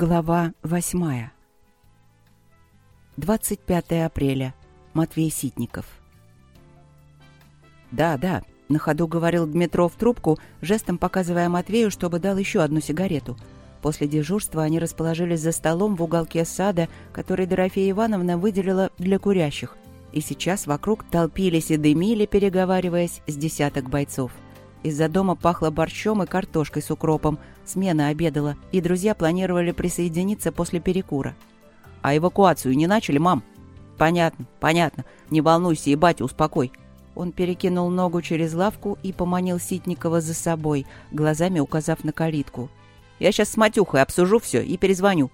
Глава восьмая. 25 апреля. Матвей Ситников. «Да, да», — на ходу говорил Дмитров трубку, жестом показывая Матвею, чтобы дал еще одну сигарету. После дежурства они расположились за столом в уголке сада, который Дорофея Ивановна выделила для курящих. И сейчас вокруг толпились и дымили, переговариваясь, с десяток бойцов. Из-за дома пахло борщом и картошкой с укропом. Смена обедала, и друзья планировали присоединиться после перекура. «А эвакуацию не начали, мам?» «Понятно, понятно. Не волнуйся и батя успокой». Он перекинул ногу через лавку и поманил Ситникова за собой, глазами указав на калитку. «Я сейчас с Матюхой обсужу все и перезвоню».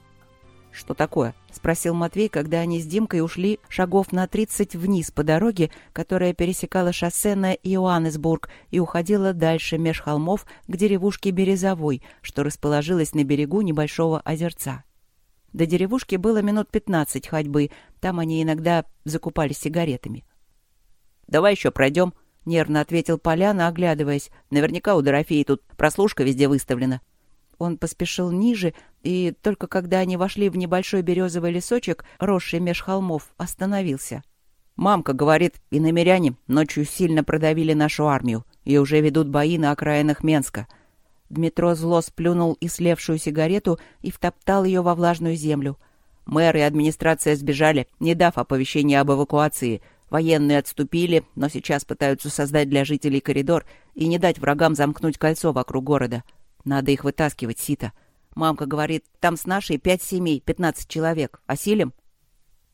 «Что такое?» — спросил Матвей, когда они с Димкой ушли шагов на тридцать вниз по дороге, которая пересекала шоссе на Иоаннесбург и уходила дальше меж холмов к деревушке Березовой, что расположилась на берегу небольшого озерца. До деревушки было минут пятнадцать ходьбы, там они иногда закупались сигаретами. «Давай еще пройдем», — нервно ответил Поляна, оглядываясь. «Наверняка у Дорофеи тут прослушка везде выставлена». Он поспешил ниже, и только когда они вошли в небольшой березовый лесочек, росший меж холмов, остановился. «Мамка говорит, и намеряне ночью сильно продавили нашу армию и уже ведут бои на окраинах Менска». Дмитро зло сплюнул и слевшую сигарету и втоптал ее во влажную землю. Мэр и администрация сбежали, не дав оповещения об эвакуации. Военные отступили, но сейчас пытаются создать для жителей коридор и не дать врагам замкнуть кольцо вокруг города. Надо их вытаскивать, Сита. Мамка говорит, там с нашей пять семей, пятнадцать человек. Осилим?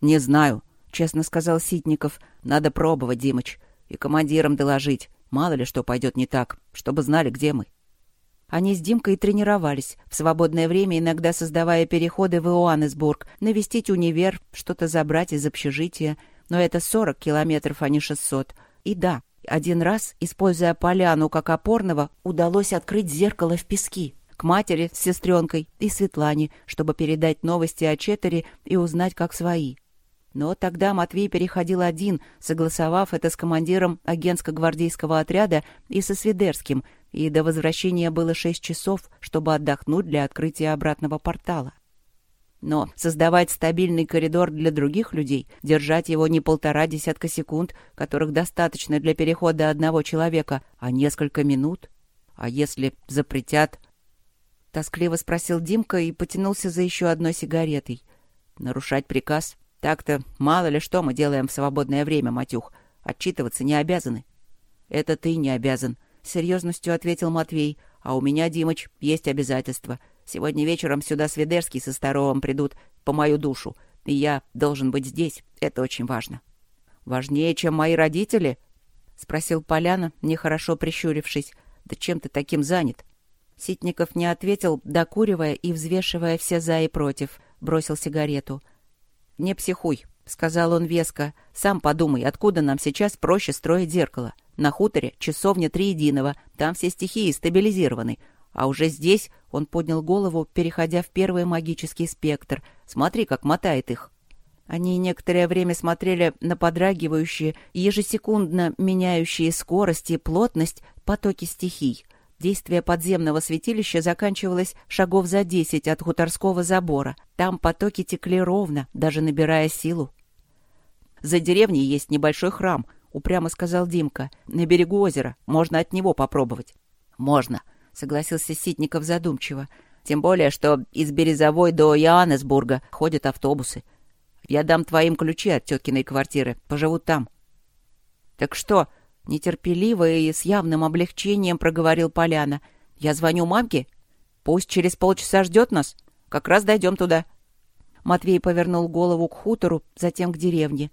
Не знаю, честно сказал Ситников. Надо пробовать, Димыч. И командирам доложить. Мало ли что пойдет не так, чтобы знали, где мы. Они с Димкой тренировались, в свободное время иногда создавая переходы в Иоаннесбург, навестить универ, что-то забрать из общежития. Но это 40 километров, а не 600. И да, один раз, используя поляну как опорного, удалось открыть зеркало в пески к матери с сестренкой и Светлане, чтобы передать новости о Четере и узнать, как свои. Но тогда Матвей переходил один, согласовав это с командиром агентско-гвардейского отряда и со Свидерским, и до возвращения было шесть часов, чтобы отдохнуть для открытия обратного портала. Но создавать стабильный коридор для других людей, держать его не полтора десятка секунд, которых достаточно для перехода одного человека, а несколько минут? А если запретят? Тоскливо спросил Димка и потянулся за еще одной сигаретой. Нарушать приказ? Так-то мало ли что мы делаем в свободное время, Матюх. Отчитываться не обязаны. Это ты не обязан, — серьезностью ответил Матвей. А у меня, Димыч, есть обязательства — Сегодня вечером сюда Свидерский со Старовым придут по мою душу, и я должен быть здесь. Это очень важно». «Важнее, чем мои родители?» — спросил Поляна, нехорошо прищурившись. «Да чем ты таким занят?» Ситников не ответил, докуривая и взвешивая все «за» и «против». Бросил сигарету. «Не психуй», — сказал он веско. «Сам подумай, откуда нам сейчас проще строить зеркало? На хуторе часовня Триединого, там все стихии стабилизированы. А уже здесь он поднял голову, переходя в первый магический спектр. Смотри, как мотает их. Они некоторое время смотрели на подрагивающие, ежесекундно меняющие скорость и плотность потоки стихий. Действие подземного святилища заканчивалось шагов за десять от хуторского забора. Там потоки текли ровно, даже набирая силу. «За деревней есть небольшой храм», — упрямо сказал Димка. «На берегу озера. Можно от него попробовать». «Можно», — согласился Ситников задумчиво. «Тем более, что из Березовой до Иоаннесбурга ходят автобусы. Я дам твоим ключи от теткиной квартиры. Поживут там». «Так что?» — нетерпеливо и с явным облегчением проговорил Поляна. «Я звоню мамке? Пусть через полчаса ждет нас. Как раз дойдем туда». Матвей повернул голову к хутору, затем к деревне.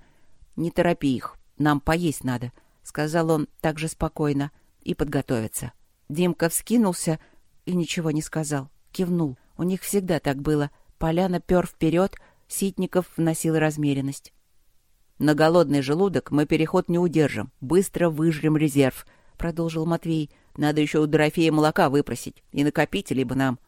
«Не торопи их. Нам поесть надо», — сказал он также спокойно, — «и подготовиться». Димка вскинулся и ничего не сказал. Кивнул. У них всегда так было. Поляна пер вперед, Ситников вносил размеренность. «На голодный желудок мы переход не удержим. Быстро выжрем резерв», — продолжил Матвей. «Надо еще у Дорофея молока выпросить и накопить, либо нам».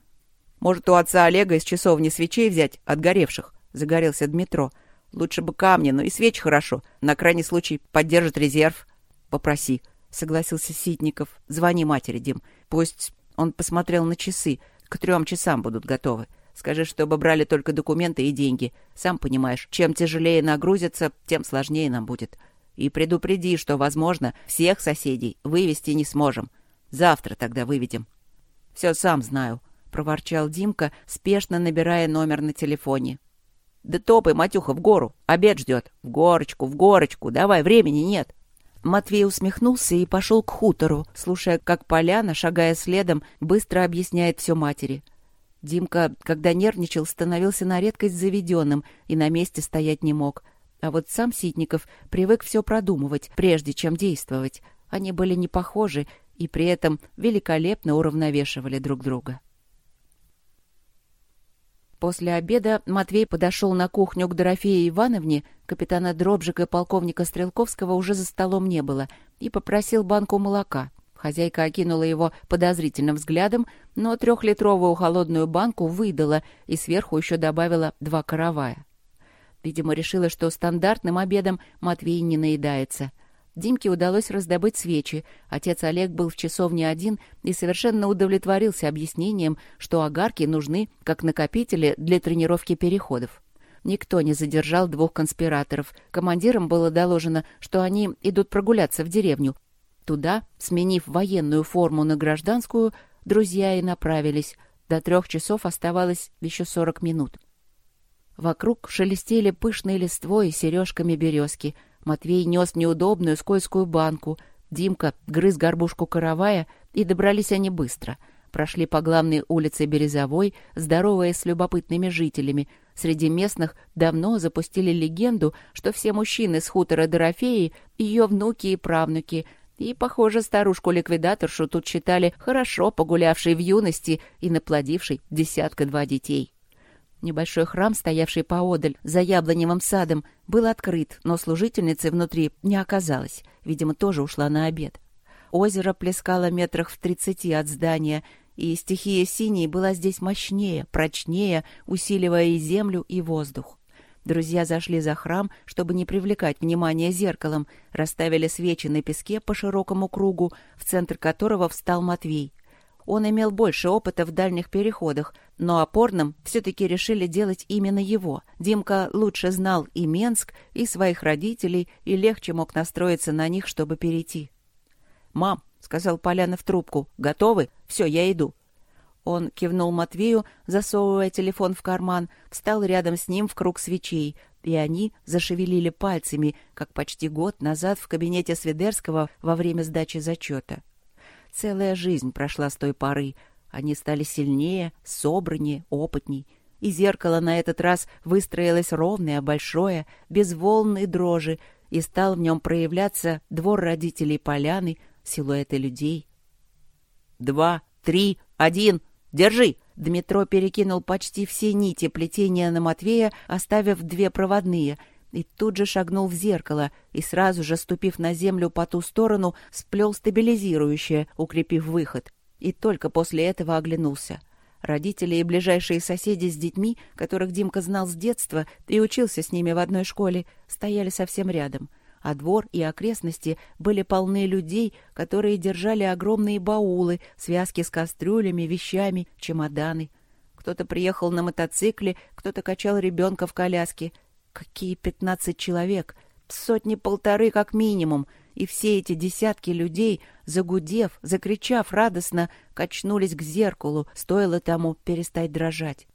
«Может, у отца Олега из часовни свечей взять, отгоревших?» — загорелся Дмитро. «Лучше бы камни, но и свечи хорошо. На крайний случай поддержит резерв». «Попроси», — согласился Ситников. «Звони матери, Дим. Пусть...» Он посмотрел на часы. «К трем часам будут готовы. Скажи, чтобы брали только документы и деньги. Сам понимаешь, чем тяжелее нагрузятся, тем сложнее нам будет. И предупреди, что, возможно, всех соседей вывести не сможем. Завтра тогда выведем. Все сам знаю, — проворчал Димка, спешно набирая номер на телефоне. «Да топай, Матюха, в гору. Обед ждет. В горочку, в горочку. Давай, времени нет». Матвей усмехнулся и пошел к хутору, слушая, как Поляна, шагая следом, быстро объясняет все матери. Димка, когда нервничал, становился на редкость заведенным и на месте стоять не мог. А вот сам Ситников привык все продумывать, прежде чем действовать. Они были не похожи и при этом великолепно уравновешивали друг друга. После обеда Матвей подошел на кухню к Дорофее Ивановне, капитана Дробжика и полковника Стрелковского уже за столом не было, и попросил банку молока. Хозяйка окинула его подозрительным взглядом, но трехлитровую холодную банку выдала и сверху еще добавила два каравая. Видимо, решила, что стандартным обедом Матвей не наедается — Димке удалось раздобыть свечи. Отец Олег был в часовне один и совершенно удовлетворился объяснением, что огарки нужны как накопители для тренировки переходов. Никто не задержал двух конспираторов. Командирам было доложено, что они идут прогуляться в деревню. Туда, сменив военную форму на гражданскую, друзья и направились. До трех часов оставалось еще сорок минут. Вокруг шелестели пышные листвой и сережками березки — Матвей нес неудобную скользкую банку. Димка грыз горбушку каравая, и добрались они быстро. Прошли по главной улице Березовой, здороваясь с любопытными жителями. Среди местных давно запустили легенду, что все мужчины с хутора Дорофеи — ее внуки и правнуки — и, похоже, старушку-ликвидаторшу тут считали хорошо погулявшей в юности и наплодившей десятка-два детей. Небольшой храм, стоявший поодаль, за яблоневым садом, был открыт, но служительницы внутри не оказалось. Видимо, тоже ушла на обед. Озеро плескало метрах в тридцати от здания, и стихия синей была здесь мощнее, прочнее, усиливая и землю, и воздух. Друзья зашли за храм, чтобы не привлекать внимание зеркалом, расставили свечи на песке по широкому кругу, в центр которого встал Матвей. Он имел больше опыта в дальних переходах, но опорным все-таки решили делать именно его. Димка лучше знал и Менск, и своих родителей, и легче мог настроиться на них, чтобы перейти. «Мам», — сказал Поляна в трубку, — «готовы? Все, я иду». Он кивнул Матвею, засовывая телефон в карман, встал рядом с ним в круг свечей, и они зашевелили пальцами, как почти год назад в кабинете Свидерского во время сдачи зачета. Целая жизнь прошла с той поры. Они стали сильнее, собраннее, опытней. И зеркало на этот раз выстроилось ровное, большое, без волн и дрожи, и стал в нем проявляться двор родителей поляны, силуэты людей. «Два, три, один, держи!» Дмитро перекинул почти все нити плетения на Матвея, оставив две проводные — и тут же шагнул в зеркало и сразу же, ступив на землю по ту сторону, сплел стабилизирующее, укрепив выход. И только после этого оглянулся. Родители и ближайшие соседи с детьми, которых Димка знал с детства и учился с ними в одной школе, стояли совсем рядом. А двор и окрестности были полны людей, которые держали огромные баулы, связки с кастрюлями, вещами, чемоданы. Кто-то приехал на мотоцикле, кто-то качал ребенка в коляске — Какие пятнадцать человек? Сотни-полторы как минимум. И все эти десятки людей, загудев, закричав радостно, качнулись к зеркалу, стоило тому перестать дрожать.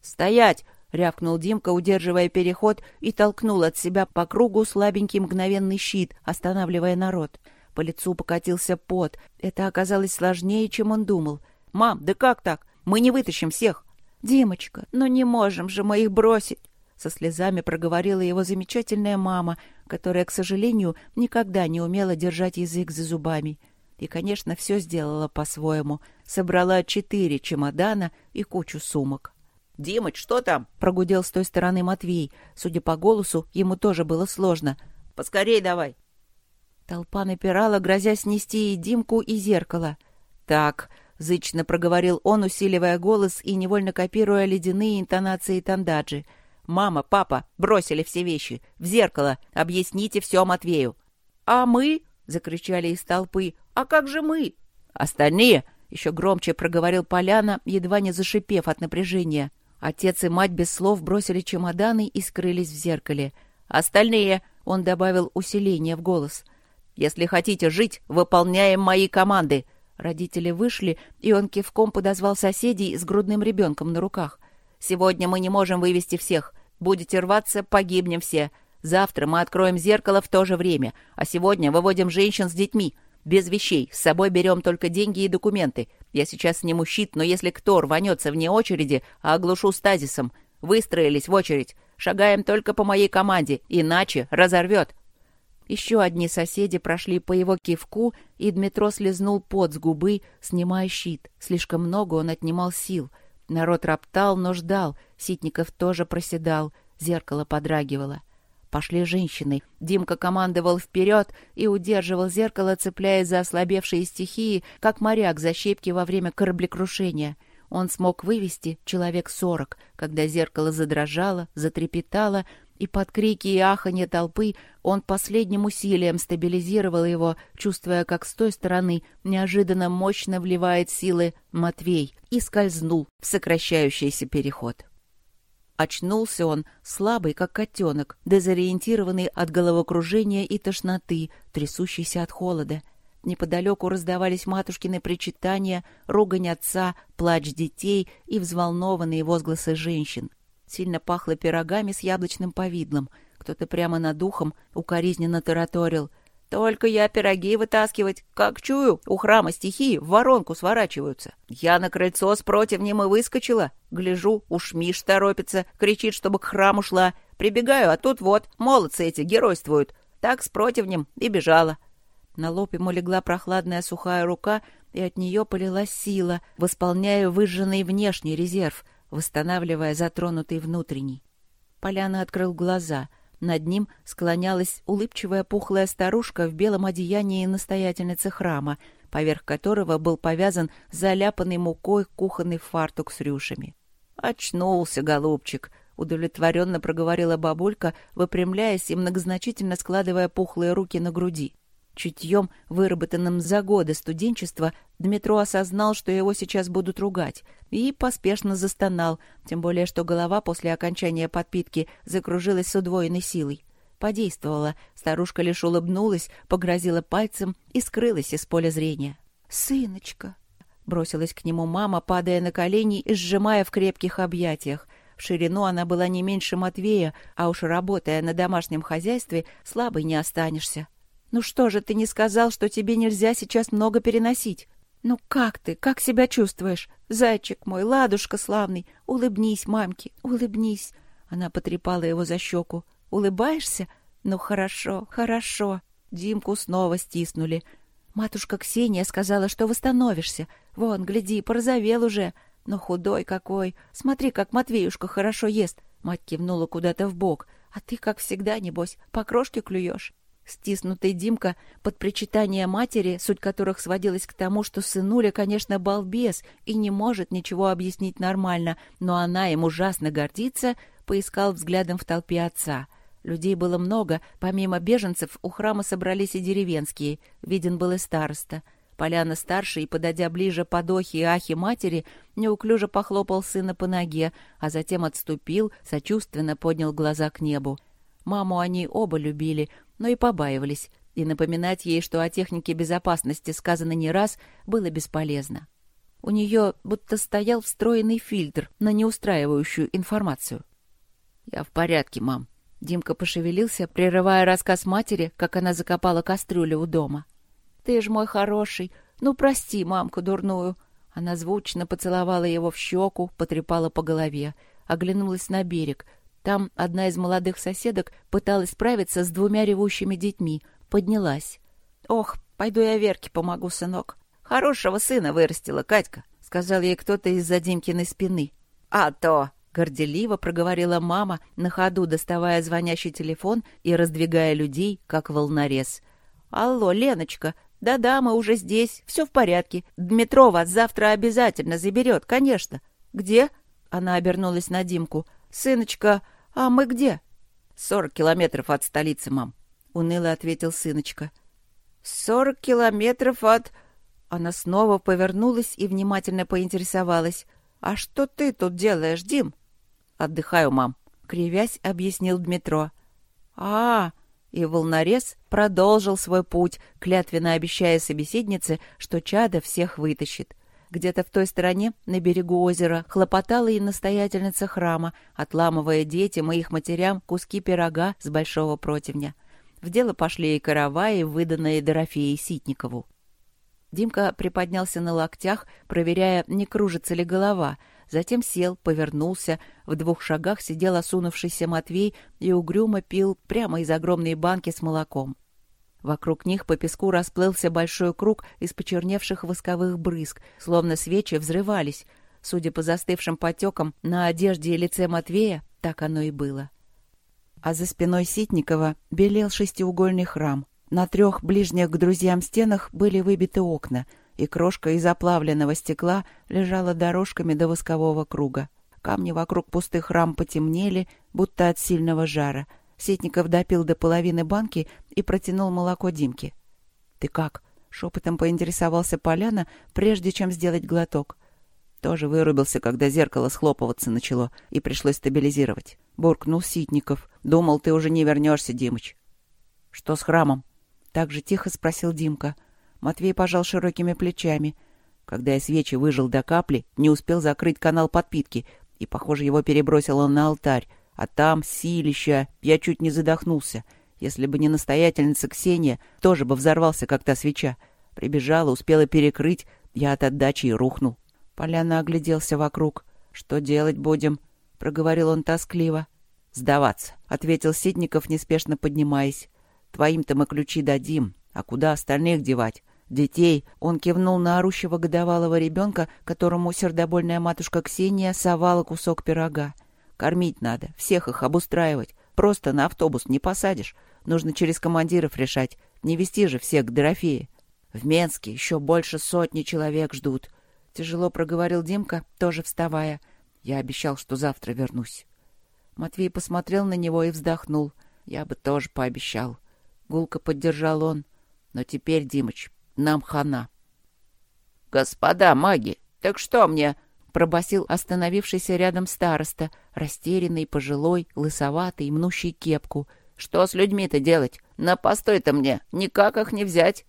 «Стоять!» — рявкнул Димка, удерживая переход, и толкнул от себя по кругу слабенький мгновенный щит, останавливая народ. По лицу покатился пот. Это оказалось сложнее, чем он думал. «Мам, да как так? Мы не вытащим всех!» «Димочка, ну не можем же мы их бросить!» Со слезами проговорила его замечательная мама, которая, к сожалению, никогда не умела держать язык за зубами. И, конечно, все сделала по-своему. Собрала четыре чемодана и кучу сумок. «Димыч, что там?» — прогудел с той стороны Матвей. Судя по голосу, ему тоже было сложно. «Поскорей давай!» Толпа напирала, грозя снести и Димку, и зеркало. «Так», — зычно проговорил он, усиливая голос и невольно копируя ледяные интонации Тандаджи — Мама, папа бросили все вещи. В зеркало. Объясните все Матвею. «А мы?» — закричали из толпы. «А как же мы?» «Остальные?» — еще громче проговорил Поляна, едва не зашипев от напряжения. Отец и мать без слов бросили чемоданы и скрылись в зеркале. «Остальные!» — он добавил усиление в голос. «Если хотите жить, выполняем мои команды!» Родители вышли, и он кивком подозвал соседей с грудным ребенком на руках. «Сегодня мы не можем вывести всех. Будете рваться, погибнем все. Завтра мы откроем зеркало в то же время, а сегодня выводим женщин с детьми. Без вещей, с собой берем только деньги и документы. Я сейчас сниму щит, но если кто рванется вне очереди, а оглушу стазисом. Выстроились в очередь. Шагаем только по моей команде, иначе разорвет. Еще одни соседи прошли по его кивку, и Дмитро слезнул пот с губы, снимая щит. Слишком много он отнимал сил. Народ роптал, но ждал. Ситников тоже проседал. Зеркало подрагивало. — Пошли женщины. Димка командовал вперед и удерживал зеркало, цепляясь за ослабевшие стихии, как моряк за щепки во время кораблекрушения. Он смог вывести человек сорок, когда зеркало задрожало, затрепетало, и под крики и аханье толпы он последним усилием стабилизировал его, чувствуя, как с той стороны неожиданно мощно вливает силы Матвей и скользнул в сокращающийся переход. Очнулся он, слабый, как котенок, дезориентированный от головокружения и тошноты, трясущийся от холода. Неподалеку раздавались матушкины причитания, ругань отца, плач детей и взволнованные возгласы женщин. Сильно пахло пирогами с яблочным повидлом. Кто-то прямо над ухом укоризненно тараторил — только я пироги вытаскивать, как чую, у храма стихии в воронку сворачиваются. Я на крыльцо с противнем и выскочила. Гляжу, уж Миш торопится, кричит, чтобы к храму шла. Прибегаю, а тут вот, молодцы эти геройствуют. Так с противнем и бежала. На лоб ему легла прохладная сухая рука, и от нее полилась сила, восполняя выжженный внешний резерв, восстанавливая затронутый внутренний. Поляна открыл глаза — над ним склонялась улыбчивая пухлая старушка в белом одеянии настоятельницы храма, поверх которого был повязан заляпанный мукой кухонный фартук с рюшами. «Очнулся, голубчик!» — удовлетворенно проговорила бабулька, выпрямляясь и многозначительно складывая пухлые руки на груди. Чутьем, выработанным за годы студенчества, Дмитро осознал, что его сейчас будут ругать, и поспешно застонал, тем более что голова после окончания подпитки закружилась с удвоенной силой. Подействовала, старушка лишь улыбнулась, погрозила пальцем и скрылась из поля зрения. «Сыночка!» — бросилась к нему мама, падая на колени и сжимая в крепких объятиях. В ширину она была не меньше Матвея, а уж работая на домашнем хозяйстве, слабой не останешься. «Ну что же ты не сказал, что тебе нельзя сейчас много переносить? Ну как ты, как себя чувствуешь? Зайчик мой, ладушка славный, улыбнись мамке, улыбнись!» Она потрепала его за щеку. «Улыбаешься? Ну хорошо, хорошо!» Димку снова стиснули. «Матушка Ксения сказала, что восстановишься. Вон, гляди, порозовел уже. Но худой какой! Смотри, как Матвеюшка хорошо ест!» Мать кивнула куда-то в бок. «А ты, как всегда, небось, по крошке клюешь?» Стиснутый Димка под причитание матери, суть которых сводилась к тому, что сынуля, конечно, балбес и не может ничего объяснить нормально, но она им ужасно гордится, поискал взглядом в толпе отца. Людей было много, помимо беженцев у храма собрались и деревенские, виден был и староста. Поляна старший, подойдя ближе под охи и ахи матери, неуклюже похлопал сына по ноге, а затем отступил, сочувственно поднял глаза к небу. Маму они оба любили, но и побаивались, и напоминать ей, что о технике безопасности сказано не раз, было бесполезно. У нее будто стоял встроенный фильтр на неустраивающую информацию. «Я в порядке, мам». Димка пошевелился, прерывая рассказ матери, как она закопала кастрюлю у дома. «Ты ж мой хороший. Ну, прости мамку дурную». Она звучно поцеловала его в щеку, потрепала по голове, оглянулась на берег — там одна из молодых соседок пыталась справиться с двумя ревущими детьми. Поднялась. «Ох, пойду я Верке помогу, сынок. Хорошего сына вырастила Катька», — сказал ей кто-то из-за Димкиной спины. «А то!» — горделиво проговорила мама, на ходу доставая звонящий телефон и раздвигая людей, как волнорез. «Алло, Леночка, да-да, мы уже здесь, все в порядке. Дмитро вас завтра обязательно заберет, конечно. Где?» Она обернулась на Димку. «Сыночка, «А мы где?» «Сорок километров от столицы, мам», — уныло ответил сыночка. «Сорок километров от...» Она снова повернулась и внимательно поинтересовалась. «А что ты тут делаешь, Дим?» «Отдыхаю, мам», — кривясь, объяснил Дмитро. а, -а, И волнорез продолжил свой путь, клятвенно обещая собеседнице, что чада всех вытащит. Где-то в той стороне, на берегу озера, хлопотала и настоятельница храма, отламывая детям и их матерям куски пирога с большого противня. В дело пошли и караваи, выданные Дорофеей Ситникову. Димка приподнялся на локтях, проверяя, не кружится ли голова. Затем сел, повернулся. В двух шагах сидел осунувшийся Матвей и угрюмо пил прямо из огромной банки с молоком. Вокруг них по песку расплылся большой круг из почерневших восковых брызг, словно свечи взрывались. Судя по застывшим потекам на одежде и лице Матвея, так оно и было. А за спиной Ситникова белел шестиугольный храм. На трех ближних к друзьям стенах были выбиты окна, и крошка из оплавленного стекла лежала дорожками до воскового круга. Камни вокруг пустых рам потемнели, будто от сильного жара — Сетников допил до половины банки и протянул молоко Димке. «Ты как?» — шепотом поинтересовался Поляна, прежде чем сделать глоток. Тоже вырубился, когда зеркало схлопываться начало, и пришлось стабилизировать. Буркнул Ситников. «Думал, ты уже не вернешься, Димыч». «Что с храмом?» Так же тихо спросил Димка. Матвей пожал широкими плечами. Когда я свечи выжил до капли, не успел закрыть канал подпитки, и, похоже, его перебросило на алтарь. А там силища, я чуть не задохнулся. Если бы не настоятельница Ксения, тоже бы взорвался, как та свеча. Прибежала, успела перекрыть, я от отдачи и рухнул. Поляна огляделся вокруг. «Что делать будем?» — проговорил он тоскливо. «Сдаваться», — ответил Ситников, неспешно поднимаясь. «Твоим-то мы ключи дадим, а куда остальных девать? Детей?» Он кивнул на орущего годовалого ребенка, которому сердобольная матушка Ксения совала кусок пирога. Кормить надо, всех их обустраивать. Просто на автобус не посадишь. Нужно через командиров решать. Не вести же всех к Дорофее. В Менске еще больше сотни человек ждут. Тяжело проговорил Димка, тоже вставая. Я обещал, что завтра вернусь. Матвей посмотрел на него и вздохнул. Я бы тоже пообещал. Гулко поддержал он. Но теперь, Димыч, нам хана. «Господа маги, так что мне?» Пробасил остановившийся рядом староста, растерянный, пожилой, лысоватый, мнущий кепку. «Что с людьми-то делать? На постой-то мне никак их не взять!»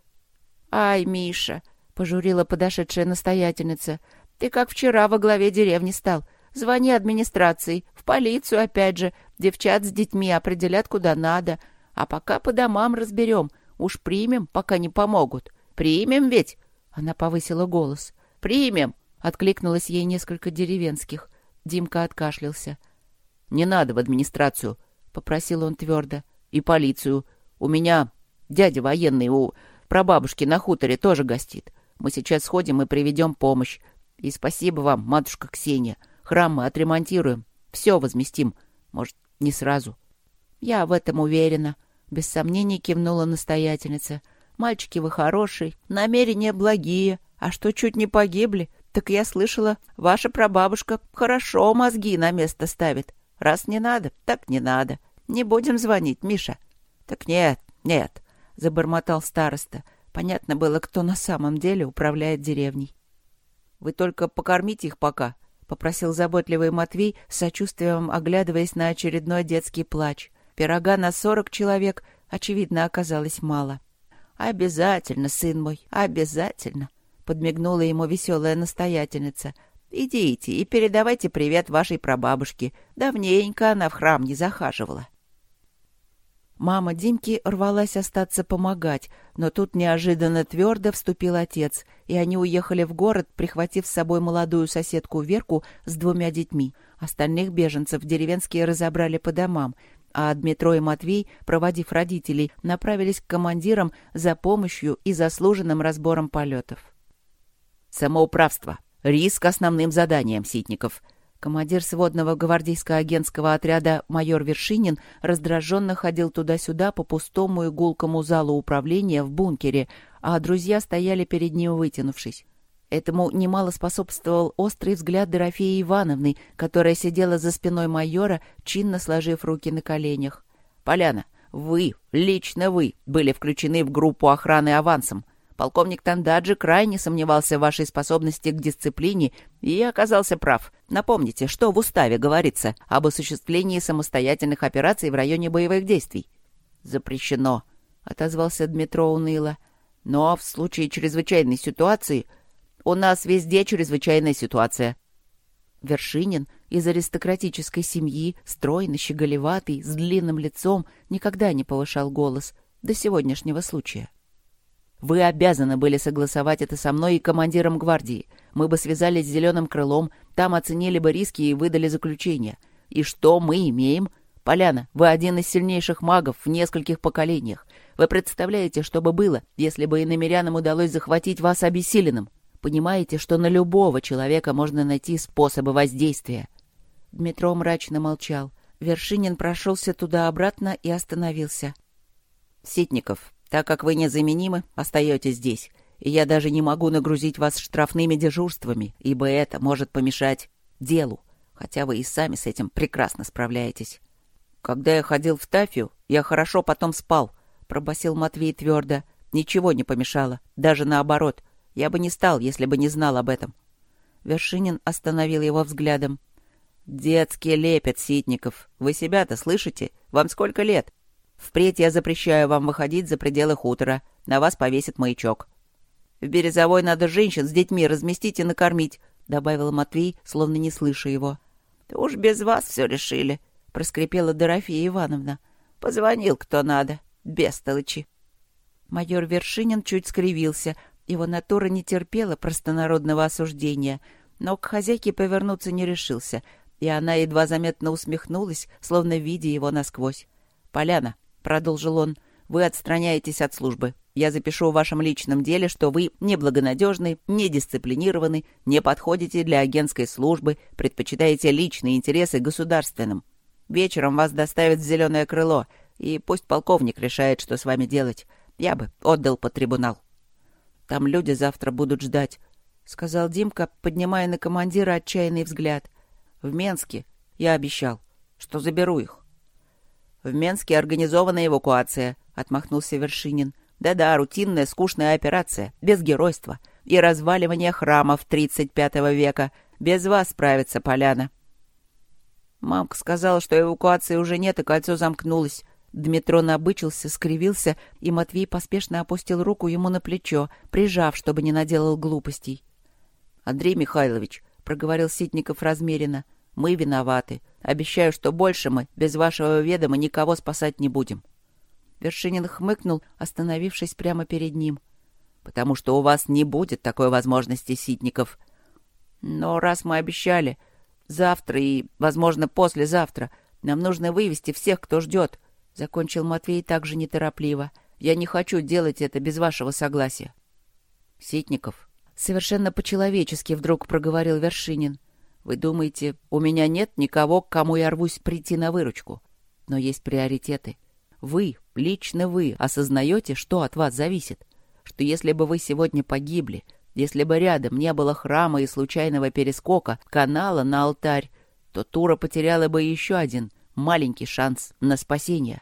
«Ай, Миша!» — пожурила подошедшая настоятельница. «Ты как вчера во главе деревни стал. Звони администрации, в полицию опять же. Девчат с детьми определят куда надо. А пока по домам разберем. Уж примем, пока не помогут. Примем ведь?» Она повысила голос. «Примем!» Откликнулось ей несколько деревенских. Димка откашлялся. «Не надо в администрацию», — попросил он твердо. «И полицию. У меня дядя военный у прабабушки на хуторе тоже гостит. Мы сейчас сходим и приведем помощь. И спасибо вам, матушка Ксения. Храм мы отремонтируем. Все возместим. Может, не сразу». «Я в этом уверена», — без сомнений кивнула настоятельница. «Мальчики вы хорошие, намерения благие. А что чуть не погибли, так я слышала, ваша прабабушка хорошо мозги на место ставит. Раз не надо, так не надо. Не будем звонить, Миша. Так нет, нет, забормотал староста. Понятно было, кто на самом деле управляет деревней. Вы только покормите их пока, попросил заботливый Матвей, с сочувствием оглядываясь на очередной детский плач. Пирога на сорок человек, очевидно, оказалось мало. «Обязательно, сын мой, обязательно!» — подмигнула ему веселая настоятельница. «Идите и передавайте привет вашей прабабушке. Давненько она в храм не захаживала». Мама Димки рвалась остаться помогать, но тут неожиданно твердо вступил отец, и они уехали в город, прихватив с собой молодую соседку Верку с двумя детьми. Остальных беженцев деревенские разобрали по домам, а Дмитро и Матвей, проводив родителей, направились к командирам за помощью и заслуженным разбором полетов. Самоуправство. Риск основным заданием ситников. Командир сводного гвардейского агентского отряда майор Вершинин раздраженно ходил туда-сюда по пустому и гулкому залу управления в бункере, а друзья стояли перед ним вытянувшись. Этому немало способствовал острый взгляд Дорофеи Ивановны, которая сидела за спиной майора, чинно сложив руки на коленях. «Поляна, вы, лично вы, были включены в группу охраны авансом. Полковник Тандаджи крайне сомневался в вашей способности к дисциплине и оказался прав. Напомните, что в уставе говорится об осуществлении самостоятельных операций в районе боевых действий. «Запрещено», — отозвался Дмитро уныло. «Но в случае чрезвычайной ситуации...» «У нас везде чрезвычайная ситуация». Вершинин из аристократической семьи, стройный, щеголеватый, с длинным лицом, никогда не повышал голос до сегодняшнего случая. Вы обязаны были согласовать это со мной и командиром гвардии. Мы бы связались с зеленым крылом, там оценили бы риски и выдали заключение. И что мы имеем? Поляна, вы один из сильнейших магов в нескольких поколениях. Вы представляете, что бы было, если бы иномерянам удалось захватить вас обессиленным? Понимаете, что на любого человека можно найти способы воздействия?» Дмитро мрачно молчал. Вершинин прошелся туда-обратно и остановился. «Ситников, так как вы незаменимы, остаетесь здесь, и я даже не могу нагрузить вас штрафными дежурствами, ибо это может помешать делу, хотя вы и сами с этим прекрасно справляетесь. Когда я ходил в Тафию, я хорошо потом спал, — пробасил Матвей твердо. Ничего не помешало, даже наоборот. Я бы не стал, если бы не знал об этом. Вершинин остановил его взглядом. «Детский лепет, Ситников. Вы себя-то слышите? Вам сколько лет? Впредь я запрещаю вам выходить за пределы хутора. На вас повесит маячок. В Березовой надо женщин с детьми разместить и накормить, — добавил Матвей, словно не слыша его. — уж без вас все решили, — проскрипела Дорофея Ивановна. — Позвонил кто надо. Бестолочи. Майор Вершинин чуть скривился. Его натура не терпела простонародного осуждения, но к хозяйке повернуться не решился, и она едва заметно усмехнулась, словно видя его насквозь. «Поляна, продолжил он, — вы отстраняетесь от службы. Я запишу в вашем личном деле, что вы неблагонадежны, недисциплинированы, не подходите для агентской службы, предпочитаете личные интересы государственным. Вечером вас доставят в зеленое крыло, и пусть полковник решает, что с вами делать. Я бы отдал под трибунал. Там люди завтра будут ждать, — сказал Димка, поднимая на командира отчаянный взгляд. В Менске я обещал, что заберу их. «В Менске организована эвакуация», — отмахнулся Вершинин. «Да-да, рутинная скучная операция, без геройства. И разваливание храмов 35 века. Без вас справится поляна». Мамка сказала, что эвакуации уже нет, и кольцо замкнулось. Дмитро набычился, скривился, и Матвей поспешно опустил руку ему на плечо, прижав, чтобы не наделал глупостей. «Андрей Михайлович», — проговорил Ситников размеренно, — «мы виноваты. Обещаю, что больше мы, без вашего ведома, никого спасать не будем. Вершинин хмыкнул, остановившись прямо перед ним. «Потому что у вас не будет такой возможности, Ситников. Но раз мы обещали, завтра и, возможно, послезавтра, нам нужно вывести всех, кто ждет», — закончил Матвей также неторопливо. «Я не хочу делать это без вашего согласия». «Ситников», — совершенно по-человечески вдруг проговорил Вершинин, вы думаете, у меня нет никого, к кому я рвусь прийти на выручку? Но есть приоритеты. Вы, лично вы, осознаете, что от вас зависит? Что если бы вы сегодня погибли, если бы рядом не было храма и случайного перескока, канала на алтарь, то Тура потеряла бы еще один маленький шанс на спасение.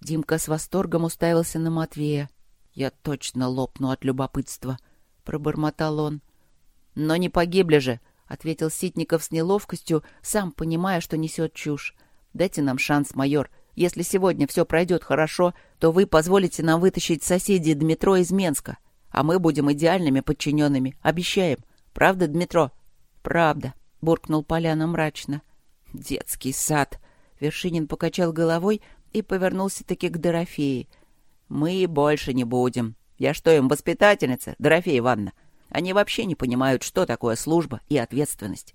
Димка с восторгом уставился на Матвея. «Я точно лопну от любопытства», — пробормотал он. «Но не погибли же», ответил Ситников с неловкостью, сам понимая, что несет чушь. «Дайте нам шанс, майор. Если сегодня все пройдет хорошо, то вы позволите нам вытащить соседей Дмитро из Менска, а мы будем идеальными подчиненными. Обещаем. Правда, Дмитро?» «Правда», — буркнул Поляна мрачно. «Детский сад!» — Вершинин покачал головой и повернулся-таки к Дорофее. «Мы больше не будем. Я что, им воспитательница, Дорофея Ивановна? Они вообще не понимают, что такое служба и ответственность.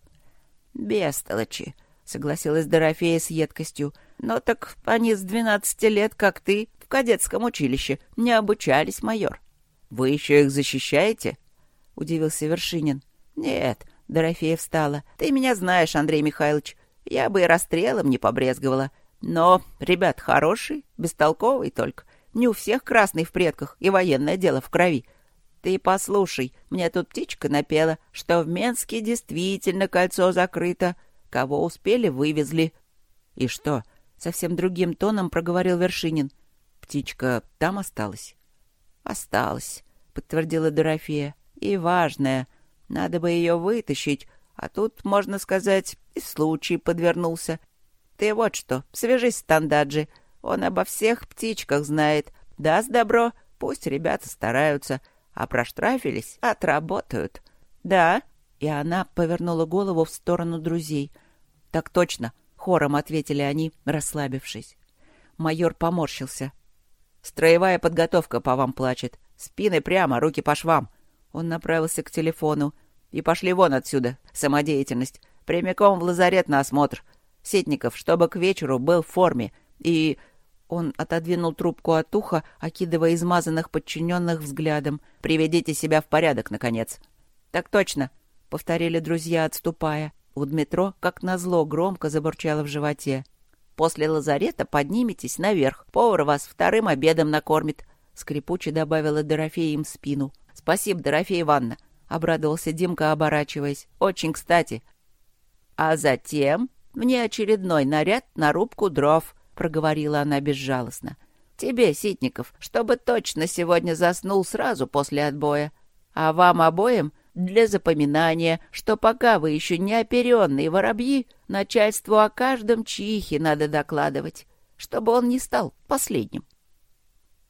«Бестолочи», — согласилась Дорофея с едкостью. «Но так они с двенадцати лет, как ты, в кадетском училище, не обучались, майор». «Вы еще их защищаете?» — удивился Вершинин. «Нет», — Дорофея встала. «Ты меня знаешь, Андрей Михайлович. Я бы и расстрелом не побрезговала. Но ребят хороший, бестолковый только. Не у всех красный в предках и военное дело в крови. Ты послушай, мне тут птичка напела, что в Менске действительно кольцо закрыто. Кого успели, вывезли. И что? Совсем другим тоном проговорил Вершинин. Птичка там осталась? Осталась, подтвердила Дорофея. «И важное. Надо бы ее вытащить, а тут, можно сказать, и случай подвернулся. Ты вот что, свяжись с Тандаджи. Он обо всех птичках знает. Даст добро, пусть ребята стараются. А проштрафились — отработают. Да, и она повернула голову в сторону друзей. «Так точно», — хором ответили они, расслабившись. Майор поморщился. «Строевая подготовка по вам плачет. Спины прямо, руки по швам». Он направился к телефону. «И пошли вон отсюда, самодеятельность. Прямиком в лазарет на осмотр. Сетников, чтобы к вечеру был в форме. И...» Он отодвинул трубку от уха, окидывая измазанных подчиненных взглядом. «Приведите себя в порядок, наконец». «Так точно», — повторили друзья, отступая. У Дмитро, как назло, громко забурчало в животе. «После лазарета подниметесь наверх. Повар вас вторым обедом накормит», — скрипуче добавила Дорофея им в спину. «Спасибо, Дорофея Ивановна», — обрадовался Димка, оборачиваясь. «Очень кстати». «А затем мне очередной наряд на рубку дров», — проговорила она безжалостно. «Тебе, Ситников, чтобы точно сегодня заснул сразу после отбоя. А вам обоим для запоминания, что пока вы еще не оперенные воробьи, начальству о каждом чихе надо докладывать, чтобы он не стал последним.